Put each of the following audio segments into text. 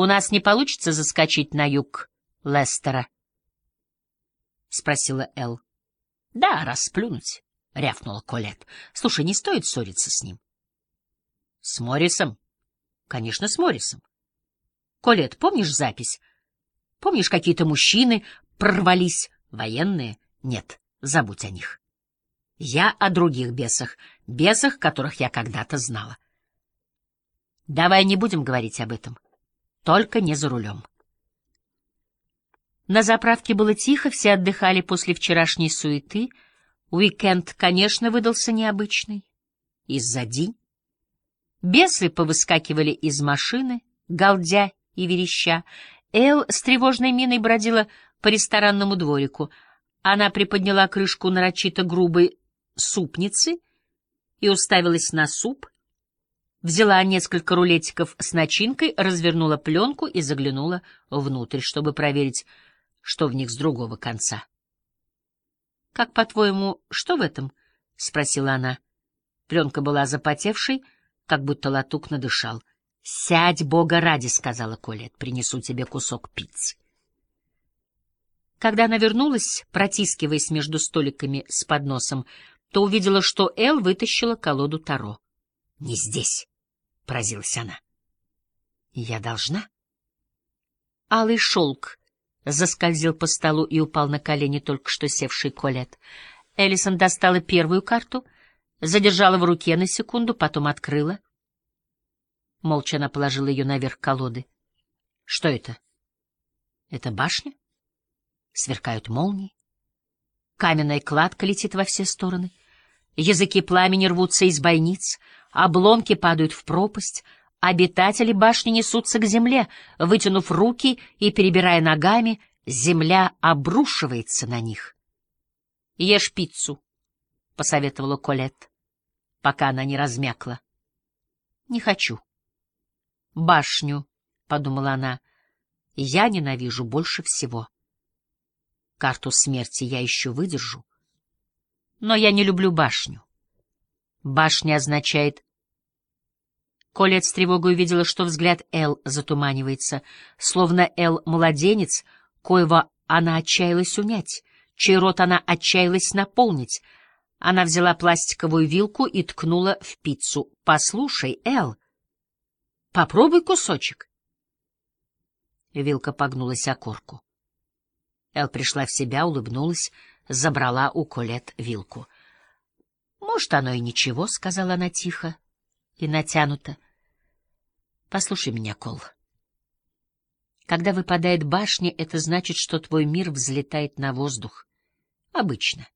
У нас не получится заскочить на юг Лестера? — спросила Эл. — Да, расплюнуть, — рявкнула Колет. Слушай, не стоит ссориться с ним. — С Моррисом? — Конечно, с Моррисом. Колет, помнишь запись? Помнишь, какие-то мужчины прорвались? Военные? Нет, забудь о них. Я о других бесах, бесах, которых я когда-то знала. Давай не будем говорить об этом. Только не за рулем. На заправке было тихо, все отдыхали после вчерашней суеты. Уикенд, конечно, выдался необычный. Из-за день. Бесы повыскакивали из машины, галдя и вереща. Эл с тревожной миной бродила по ресторанному дворику. Она приподняла крышку нарочито грубой супницы и уставилась на суп, взяла несколько рулетиков с начинкой, развернула пленку и заглянула внутрь, чтобы проверить, что в них с другого конца. — Как, по-твоему, что в этом? — спросила она. Пленка была запотевшей, как будто латук надышал. — Сядь, бога ради, — сказала Колет, — принесу тебе кусок пиццы. Когда она вернулась, протискиваясь между столиками с подносом, то увидела, что Эл вытащила колоду Таро. — Не здесь, — поразилась она. — Я должна? Алый шелк заскользил по столу и упал на колени только что севший Колет. Эллисон достала первую карту, задержала в руке на секунду, потом открыла. Молча она положила ее наверх колоды. — Что это? — Это башня? Сверкают молнии. Каменная кладка летит во все стороны. Языки пламени рвутся из бойниц, обломки падают в пропасть, обитатели башни несутся к земле, вытянув руки и перебирая ногами, земля обрушивается на них. — Ешь пиццу, — посоветовала Колет, пока она не размякла. — Не хочу. — Башню, — подумала она, — я ненавижу больше всего. Карту смерти я еще выдержу. Но я не люблю башню. Башня означает... Колет с тревогой увидела, что взгляд Эл затуманивается, словно Эл — младенец, коего она отчаялась унять, чей рот она отчаялась наполнить. Она взяла пластиковую вилку и ткнула в пиццу. — Послушай, Эл, попробуй кусочек. Вилка погнулась о корку. Эл пришла в себя, улыбнулась, забрала у Колет вилку. — Может, оно и ничего, — сказала она тихо и натянуто. — Послушай меня, Кол. Когда выпадает башня, это значит, что твой мир взлетает на воздух. Обычно.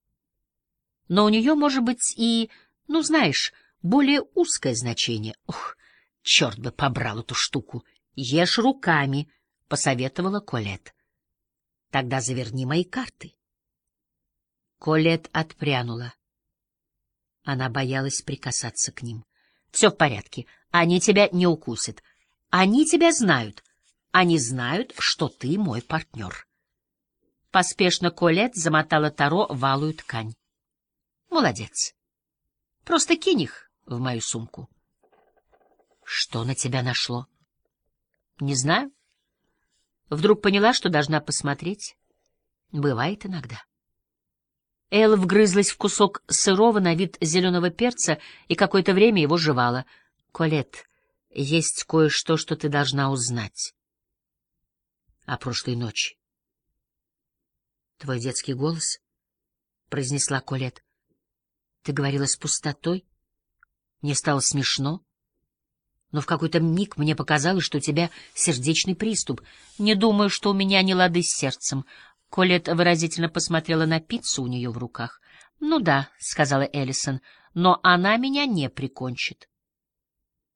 Но у нее может быть и, ну, знаешь, более узкое значение. Ух, черт бы побрал эту штуку. Ешь руками, — посоветовала Колет. Тогда заверни мои карты. Колет отпрянула. Она боялась прикасаться к ним. Все в порядке. Они тебя не укусят. Они тебя знают. Они знают, что ты мой партнер. Поспешно Колет замотала Таро в алую ткань. Молодец. Просто кинь их в мою сумку. Что на тебя нашло? Не знаю. Вдруг поняла, что должна посмотреть. Бывает иногда. Элла вгрызлась в кусок сырого на вид зеленого перца и какое-то время его жевала. — Колет, есть кое-что, что ты должна узнать. — О прошлой ночи. — Твой детский голос? — произнесла Колет. — Ты говорила с пустотой? Мне стало смешно. — но в какой-то миг мне показалось, что у тебя сердечный приступ. Не думаю, что у меня не лады с сердцем. Колет выразительно посмотрела на пиццу у нее в руках. — Ну да, — сказала Эллисон, — но она меня не прикончит.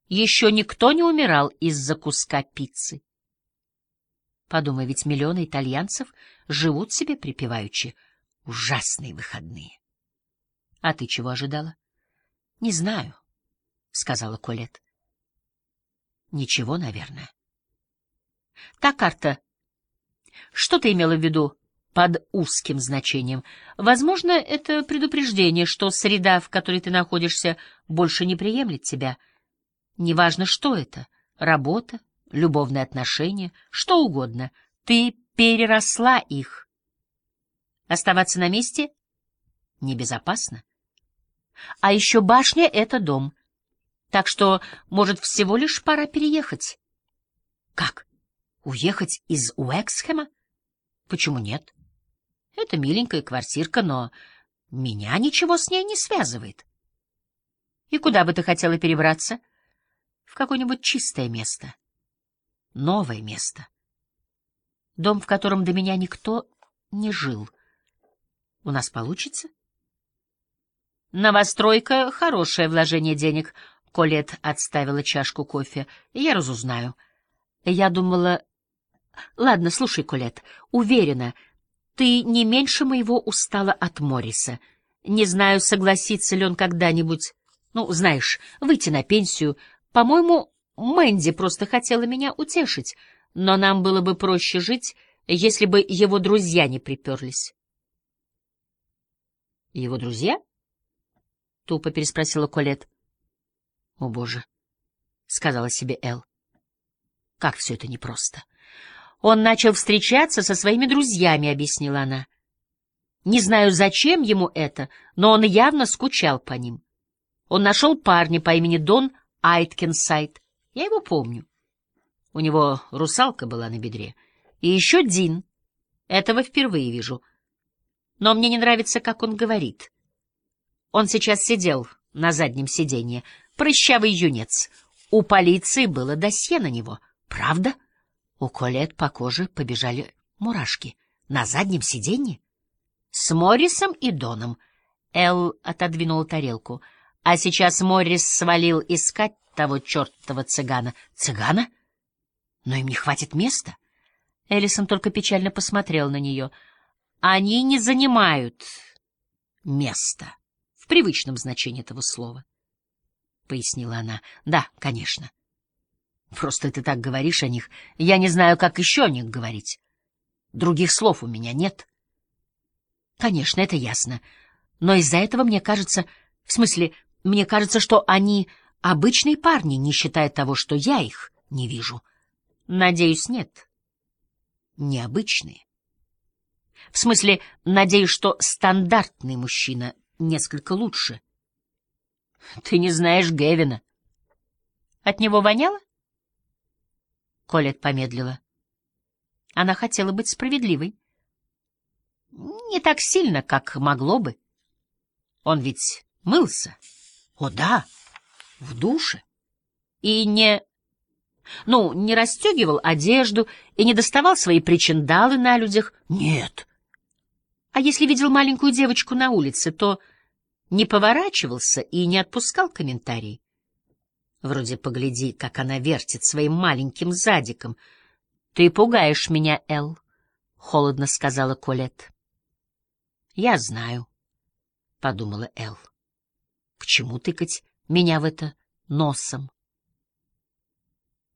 Еще никто не умирал из-за куска пиццы. Подумай, ведь миллионы итальянцев живут себе припеваючи. Ужасные выходные. — А ты чего ожидала? — Не знаю, — сказала Колет. Ничего, наверное. Та карта. Что ты имела в виду под узким значением? Возможно, это предупреждение, что среда, в которой ты находишься, больше не приемлет тебя. Неважно, что это — работа, любовные отношения, что угодно. Ты переросла их. Оставаться на месте небезопасно. А еще башня — это дом. Так что, может, всего лишь пора переехать. Как? Уехать из Уэксхэма? Почему нет? Это миленькая квартирка, но меня ничего с ней не связывает. И куда бы ты хотела перебраться? В какое-нибудь чистое место. Новое место. Дом, в котором до меня никто не жил. У нас получится? Новостройка — хорошее вложение денег. Колет отставила чашку кофе. Я разузнаю. Я думала... Ладно, слушай, Колет, уверена, ты не меньше моего устала от Морриса. Не знаю, согласится ли он когда-нибудь, ну, знаешь, выйти на пенсию. По-моему, Мэнди просто хотела меня утешить, но нам было бы проще жить, если бы его друзья не приперлись. Его друзья? — тупо переспросила Колет. «О, Боже!» — сказала себе Эл. «Как все это непросто!» «Он начал встречаться со своими друзьями», — объяснила она. «Не знаю, зачем ему это, но он явно скучал по ним. Он нашел парня по имени Дон Айткинсайд. Я его помню. У него русалка была на бедре. И еще Дин. Этого впервые вижу. Но мне не нравится, как он говорит. Он сейчас сидел на заднем сиденье, прыщавый юнец. У полиции было досье на него. Правда? У Колет по коже побежали мурашки. На заднем сиденье? С Моррисом и Доном. Эл отодвинул тарелку. А сейчас Моррис свалил искать того чертова цыгана. Цыгана? Но им не хватит места. Эллисон только печально посмотрел на нее. Они не занимают места в привычном значении этого слова. — пояснила она. — Да, конечно. Просто ты так говоришь о них. Я не знаю, как еще о них говорить. Других слов у меня нет. Конечно, это ясно. Но из-за этого мне кажется... В смысле, мне кажется, что они обычные парни, не считая того, что я их не вижу. Надеюсь, нет. Необычные. В смысле, надеюсь, что стандартный мужчина несколько лучше. Ты не знаешь Гевина. От него воняло? Колет помедлила. Она хотела быть справедливой. Не так сильно, как могло бы. Он ведь мылся. О, да, в душе. И не... Ну, не расстегивал одежду и не доставал свои причиндалы на людях. Нет, а если видел маленькую девочку на улице, то не поворачивался и не отпускал комментарий. Вроде погляди, как она вертит своим маленьким задиком. — Ты пугаешь меня, Эл, — холодно сказала Колет. Я знаю, — подумала Эл. — К чему тыкать меня в это носом?